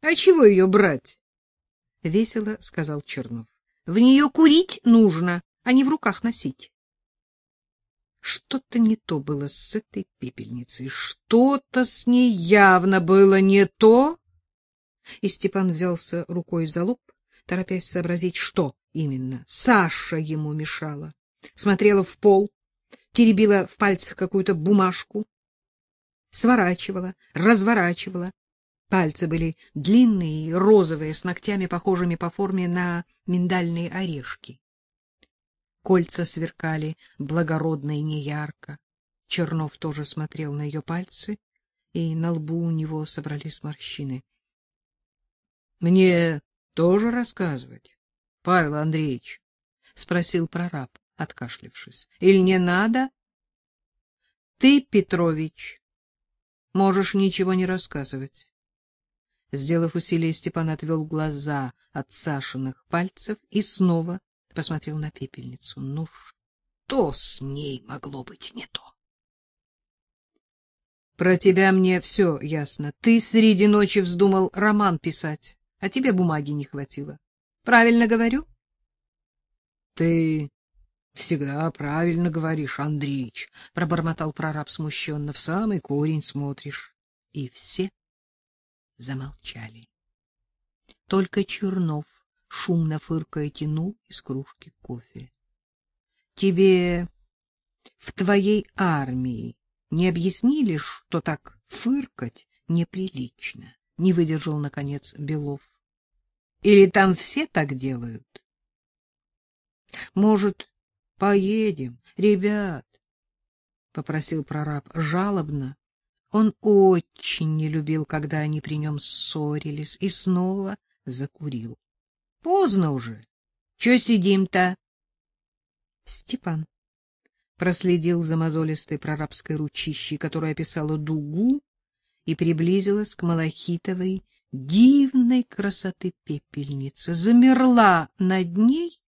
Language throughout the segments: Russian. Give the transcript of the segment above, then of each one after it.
— А чего ее брать? — весело сказал Чернов. — В нее курить нужно, а не в руках носить. Что-то не то было с этой пепельницей, что-то с ней явно было не то. И Степан взялся рукой за лоб, торопясь сообразить, что именно. Саша ему мешала. Смотрела в пол, теребила в пальцах какую-то бумажку, сворачивала, разворачивала. Пальцы были длинные и розовые, с ногтями, похожими по форме на миндальные орешки. Кольца сверкали благородно и неярко. Чернов тоже смотрел на ее пальцы, и на лбу у него собрались морщины. — Мне тоже рассказывать, Павел Андреевич? — спросил прораб, откашлившись. — Или не надо? — Ты, Петрович, можешь ничего не рассказывать. Сделав усилие, Степан отвел глаза от Сашиных пальцев и снова посмотрел на пепельницу. Ну что с ней могло быть не то? Про тебя мне все ясно. Ты среди ночи вздумал роман писать, а тебе бумаги не хватило. Правильно говорю? Ты всегда правильно говоришь, Андреич, пробормотал прораб смущенно. В самый корень смотришь. И все замолчали. Только Чернов шумно фыркая, тянул из кружки кофе. — Тебе в твоей армии не объяснили, что так фыркать неприлично? — не выдержал, наконец, Белов. — Или там все так делают? — Может, поедем, ребят? — попросил прораб жалобно. Он очень не любил, когда они при нем ссорились, и снова закурил. Поздно уже. Че сидим-то? Степан проследил за мозолистой прорабской ручищей, которая описала дугу и приблизилась к малахитовой дивной красоты пепельнице, замерла над ней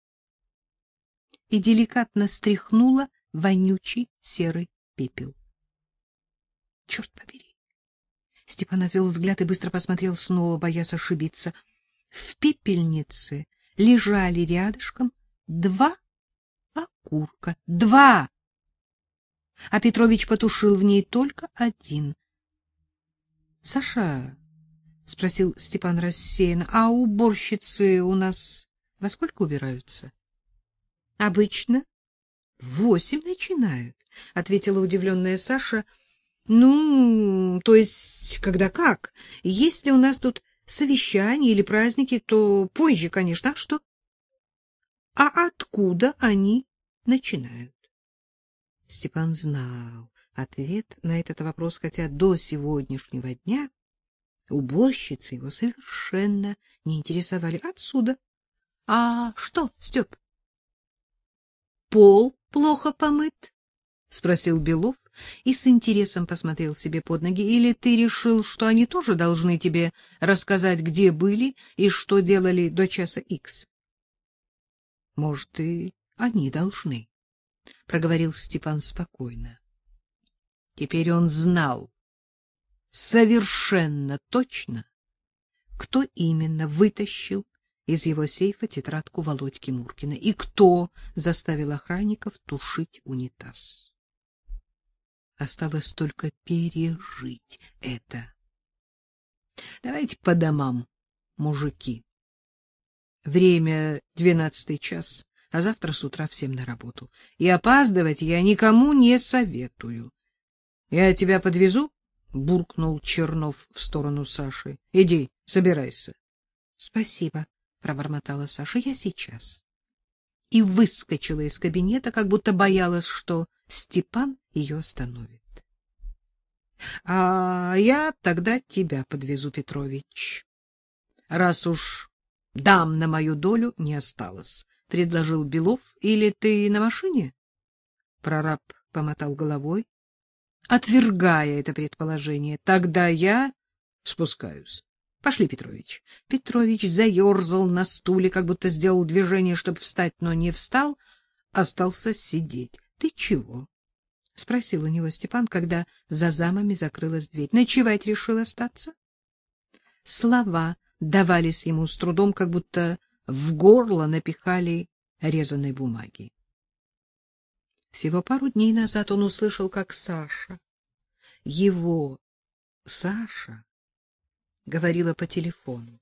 и деликатно стряхнула вонючий серый пепел. Черт побери! Степан отвел взгляд и быстро посмотрел снова, боясь ошибиться — в пепельнице лежали рядышком два окурка. Два! А Петрович потушил в ней только один. — Саша, — спросил Степан рассеянно, — а уборщицы у нас во сколько убираются? — Обычно в восемь начинают, — ответила удивленная Саша. — Ну, то есть, когда как? Если у нас тут совещания или праздники, то позже, конечно. А что? А откуда они начинают? Степан знал ответ на этот вопрос, хотя до сегодняшнего дня уборщицы его совершенно не интересовали. Отсюда. А что, Степ? Пол плохо помыт? спросил Белов и с интересом посмотрел себе под ноги. Или ты решил, что они тоже должны тебе рассказать, где были и что делали до часа Икс? Может, и они должны, проговорил Степан спокойно. Теперь он знал совершенно точно, кто именно вытащил из его сейфа тетрадку Володьки Муркина и кто заставил охранников тушить унитаз. Осталось только пережить это. Давайте по домам, мужики. Время двенадцатый час, а завтра с утра всем на работу. И опаздывать я никому не советую. Я тебя подвезу? буркнул Чернов в сторону Саши. Иди, собирайся. Спасибо, пробормотала Саша. Я сейчас. И выскочила из кабинета, как будто боялась, что Степан ее остановит. — А я тогда тебя подвезу, Петрович. — Раз уж дам на мою долю не осталось, — предложил Белов. — Или ты на машине? Прораб помотал головой, отвергая это предположение. — Тогда я спускаюсь. Пошли, Петрович. Петрович заерзал на стуле, как будто сделал движение, чтобы встать, но не встал, остался сидеть. — Ты чего? — спросил у него Степан, когда за замами закрылась дверь. — Ночевать решил остаться? слова давались ему с трудом, как будто в горло напихали резаной бумаги. Всего пару дней назад он услышал, как Саша, его Саша, говорила по телефону.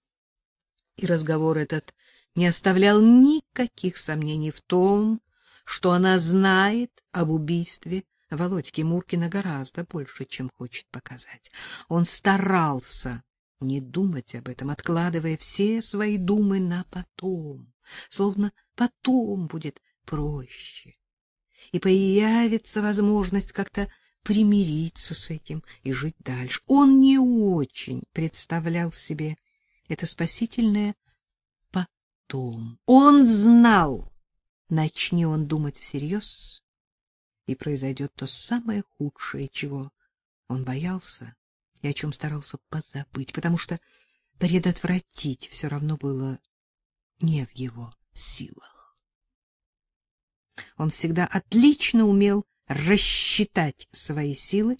И разговор этот не оставлял никаких сомнений в том, что она знает об убийстве Володьки Муркина гораздо больше, чем хочет показать. Он старался не думать об этом, откладывая все свои думы на потом, словно потом будет проще. И появится возможность как-то примириться с этим и жить дальше. Он не очень представлял себе это спасительное потом. Он знал, начни он думать всерьез, и произойдет то самое худшее, чего он боялся и о чем старался позабыть, потому что предотвратить все равно было не в его силах. Он всегда отлично умел рассчитать свои силы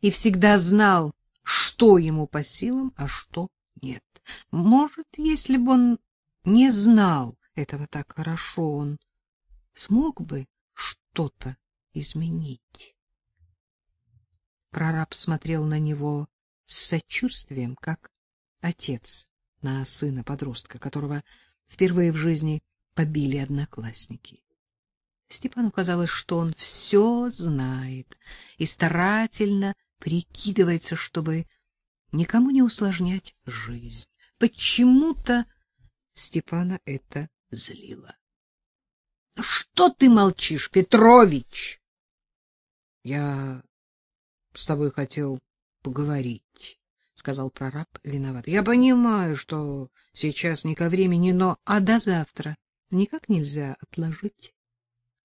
и всегда знал, что ему по силам, а что нет. Может, если бы он не знал этого так хорошо, он смог бы что-то изменить. Прораб смотрел на него с сочувствием, как отец на сына-подростка, которого впервые в жизни побили одноклассники. Степану казалось, что он все знает и старательно прикидывается, чтобы никому не усложнять жизнь. Почему-то Степана это злило. — Что ты молчишь, Петрович? — Я с тобой хотел поговорить, — сказал прораб виноват. — Я понимаю, что сейчас не ко времени, но... А до завтра никак нельзя отложить?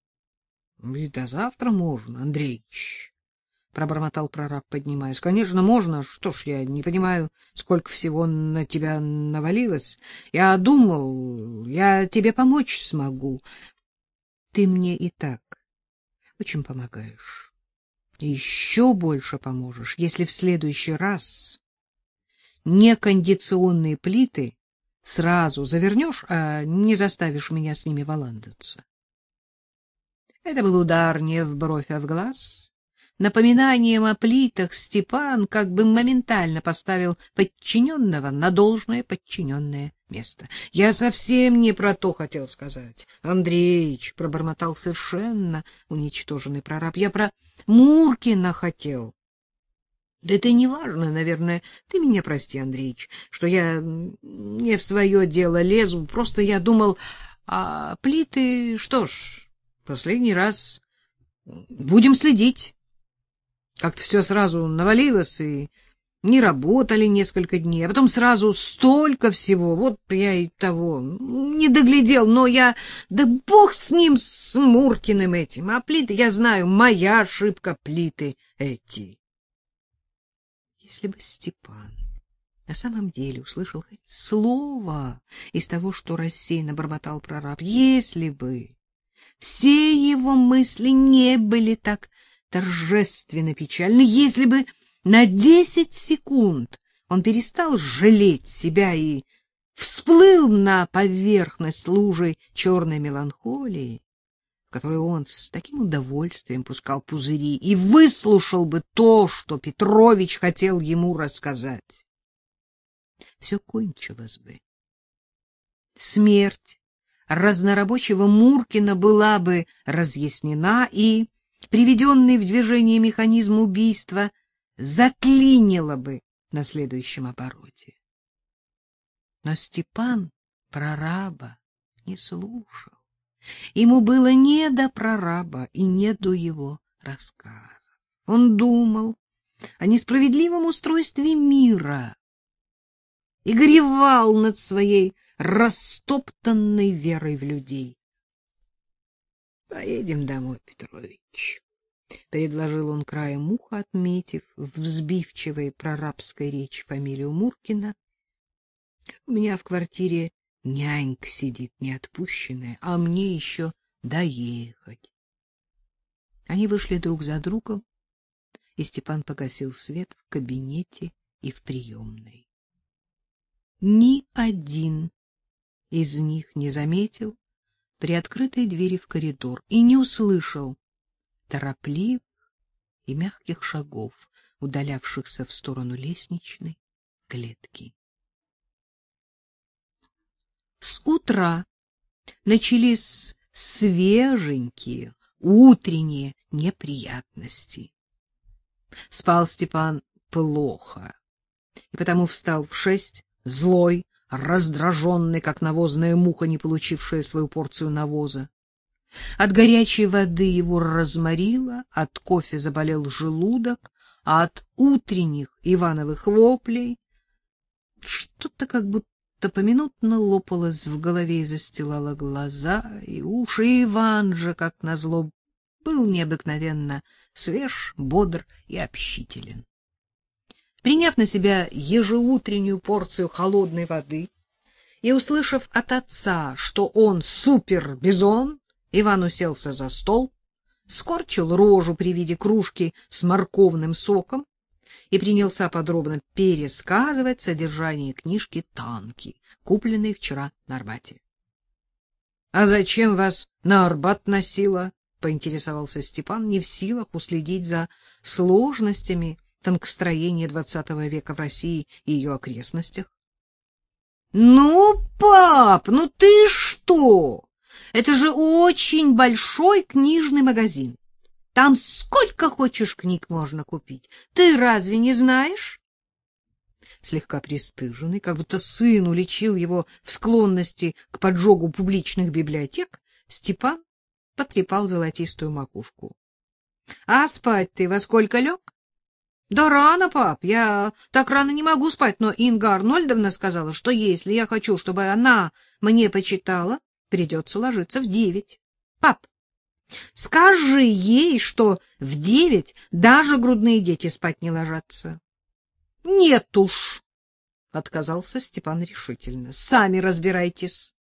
— И до завтра можно, Андреич, — пробормотал прораб, поднимаясь. — Конечно, можно. Что ж, я не понимаю, сколько всего на тебя навалилось. Я думал, я тебе помочь смогу. Ты мне и так очень помогаешь. Еще больше поможешь, если в следующий раз некондиционные плиты сразу завернешь, а не заставишь меня с ними валандаться. Это был удар не в бровь, а в глаз. Напоминанием о плитах Степан как бы моментально поставил подчиненного на должное подчиненное место. Я совсем не про то хотел сказать. Андреич пробормотал совершенно уничтоженный прораб. Я про Муркина хотел. Да это не важно, наверное. Ты меня прости, Андреич, что я не в свое дело лезу. Просто я думал, а плиты, что ж, последний раз будем следить. Как-то все сразу навалилось и не работали несколько дней, а потом сразу столько всего. Вот я и того не доглядел, но я... Да бог с ним, с Муркиным этим. А плиты, я знаю, моя ошибка, плиты эти. Если бы Степан на самом деле услышал хоть слово из того, что рассеянно бормотал прораб, если бы все его мысли не были так торжественно печальны, если бы на десять секунд он перестал жалеть себя и всплыл на поверхность лужи черной меланхолии, в которой он с таким удовольствием пускал пузыри и выслушал бы то, что Петрович хотел ему рассказать. Все кончилось бы. Смерть разнорабочего Муркина была бы разъяснена, и приведенный в движение механизм убийства — заклинило бы на следующем обороте. Но Степан прораба не слушал. Ему было не до прораба и не до его рассказа. Он думал о несправедливом устройстве мира и горевал над своей растоптанной верой в людей. — Поедем домой, Петрович. — предложил он краем уха, отметив в взбивчивой прорабской речи фамилию Муркина. — У меня в квартире нянька сидит неотпущенная, а мне еще доехать. Они вышли друг за другом, и Степан погасил свет в кабинете и в приемной. ни один из них не заметил приоткрытой двери в коридор и не услышал торопливых и мягких шагов, удалявшихся в сторону лестничной клетки. С утра начались свеженькие утренние неприятности. Спал Степан плохо, и потому встал в шесть, злой, раздраженный, как навозная муха, не получившая свою порцию навоза. От горячей воды его разморило, от кофе заболел желудок, а от утренних Ивановых воплей что-то как будто поминутно лопалось в голове и застилало глаза и уши. И Иван же, как назло, был необыкновенно свеж, бодр и общителен. Приняв на себя ежеутреннюю порцию холодной воды и услышав от отца, что он супер-бизон, Иван уселся за стол, скорчил рожу при виде кружки с морковным соком и принялся подробно пересказывать содержание книжки «Танки», купленной вчера на Арбате. — А зачем вас на Арбат носило? — поинтересовался Степан, не в силах уследить за сложностями танкостроения двадцатого века в России и ее окрестностях. — Ну, пап, ну ты что? Это же очень большой книжный магазин. Там сколько хочешь книг можно купить. Ты разве не знаешь? Слегка пристыженный, как будто сын уличил его в склонности к поджогу публичных библиотек, Степан потрепал золотистую макушку. — А спать ты во сколько лег? — Да рано, пап, я так рано не могу спать, но Инга Арнольдовна сказала, что если я хочу, чтобы она мне почитала, придется ложиться в девять. Пап, скажи ей, что в девять даже грудные дети спать не ложатся. — Нет уж, — отказался Степан решительно. — Сами разбирайтесь.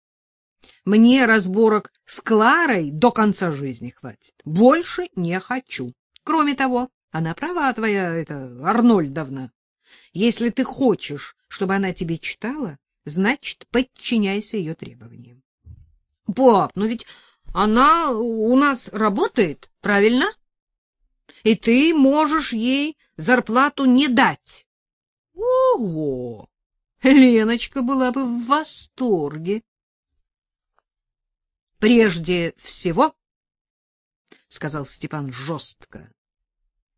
Мне разборок с Кларой до конца жизни хватит. Больше не хочу. Кроме того, она права твоя, это Арнольдовна. Если ты хочешь, чтобы она тебе читала, значит, подчиняйся ее требованиям. Пап, но ведь она у нас работает, правильно? И ты можешь ей зарплату не дать. Ого! Леночка была бы в восторге. Прежде всего, сказал Степан жестко,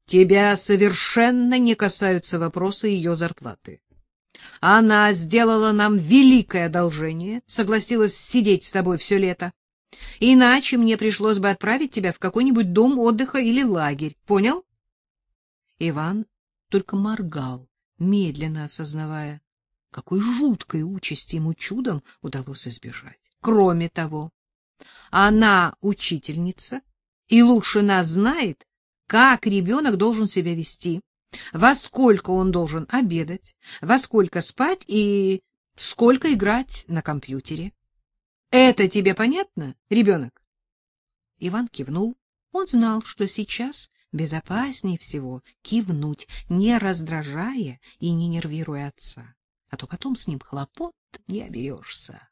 тебя совершенно не касаются вопросы ее зарплаты. Она сделала нам великое одолжение, согласилась сидеть с тобой все лето. Иначе мне пришлось бы отправить тебя в какой-нибудь дом отдыха или лагерь. Понял? Иван только моргал, медленно осознавая, какой жуткой участи ему чудом удалось избежать. Кроме того, она учительница и лучше нас знает, как ребенок должен себя вести во сколько он должен обедать, во сколько спать и сколько играть на компьютере. Это тебе понятно, ребенок? Иван кивнул. Он знал, что сейчас безопаснее всего кивнуть, не раздражая и не нервируя отца, а то потом с ним хлопот не оберешься.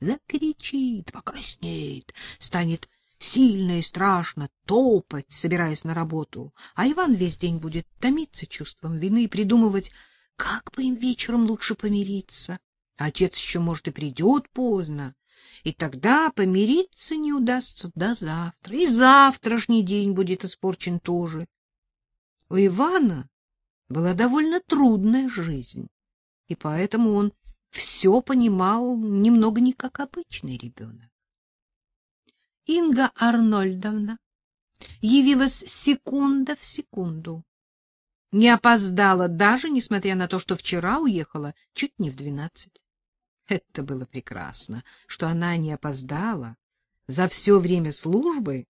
Закричит, покраснеет, станет сильно и страшно топать, собираясь на работу, а Иван весь день будет томиться чувством вины и придумывать, как бы им вечером лучше помириться. Отец еще, может, и придет поздно, и тогда помириться не удастся до завтра, и завтрашний день будет испорчен тоже. У Ивана была довольно трудная жизнь, и поэтому он все понимал немного не как обычный ребенок. Инга Арнольдовна явилась секунда в секунду. Не опоздала даже, несмотря на то, что вчера уехала чуть не в двенадцать. Это было прекрасно, что она не опоздала. За все время службы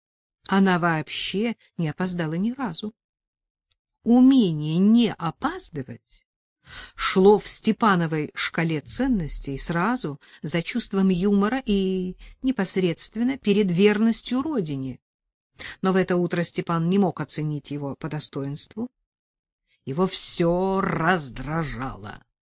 она вообще не опоздала ни разу. Умение не опаздывать шло в Степановой шкале ценностей сразу за чувством юмора и непосредственно перед верностью родине. Но в это утро Степан не мог оценить его по достоинству. Его все раздражало.